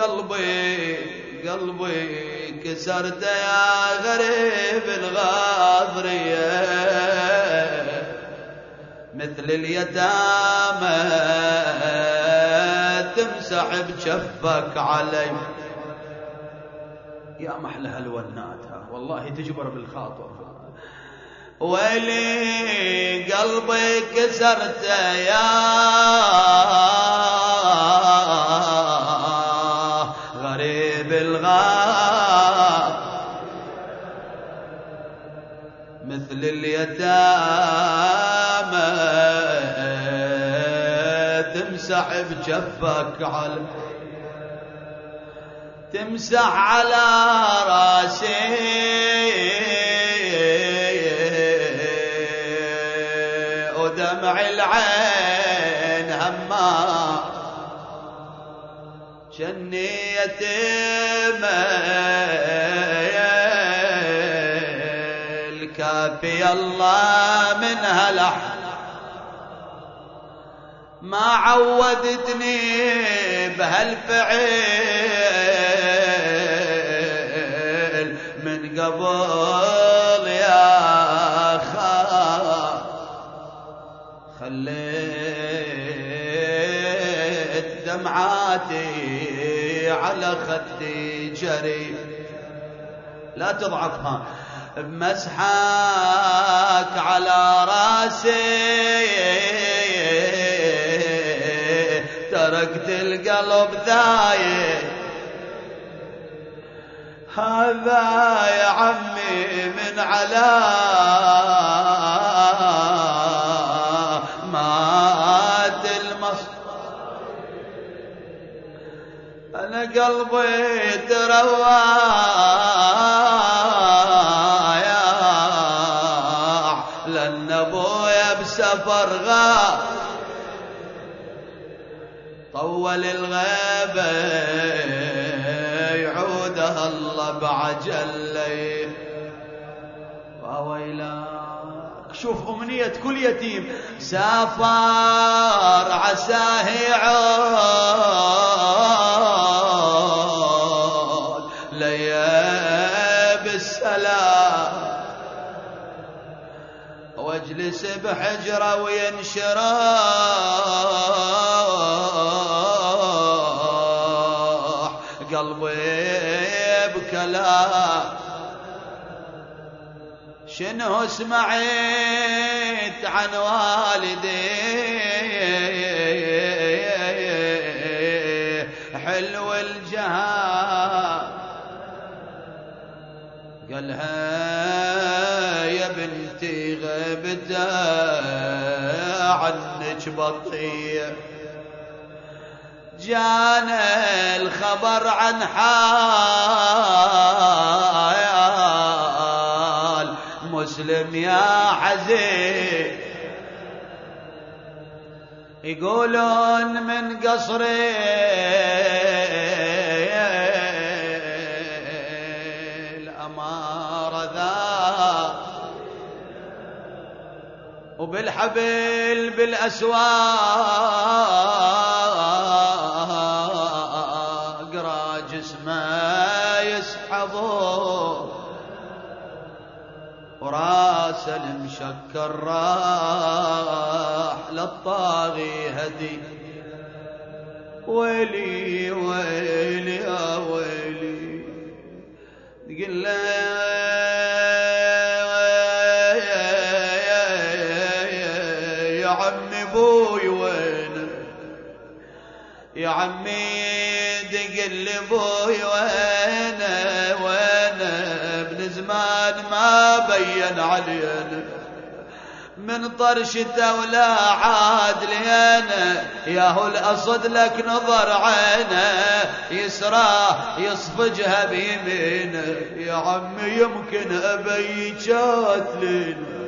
قلبي قلبي كسرت يا غريب الغاضرية مثل اليتامى تمسح بجفك علي. يا محلى هالوناتها والله تجبر بالخاطر. ويلي قلبي كسرته يا مثل اليتامى. تمسح بجفك على تمسح على راسي. ودمع العين هما. جنية الكافي الله من هلح. ما عودتني بهالفعل من قبل يا خال خليت دمعاتي على خدي جري. لا تضعفها. بمسحك على راسي. تركت القلب ذايق هذا يا عمي من على مات المصر أنا قلبي تروى. طول الغيبة يعودها الله بعجل وويلاك شوف أمنية كل يتيم. سافر عساه يعود ليا بالسلام واجلس بحجره وينشراح بكلام شنو سمعت عن والدي؟ حلو الجهاد. قالها يا بنتي غبت عنك بطيء. جانا الخبر عن حال مسلم يا عزيز. يقولون من قصري الأمارة ذا. وبالحبل بالأسواق وراس المشكر راح للطاغي هدي. ويلي ويلي يا ويلي. تقول يا عمي بوي وين يا عمي تقل بوي وين وين ابن زمان ما بين علينا. من طرشته ولا عاد لينا ياهو الأصد لك نظر عينه. يسرى يصفجها بيمينه. يا عمي يمكن أبي لنا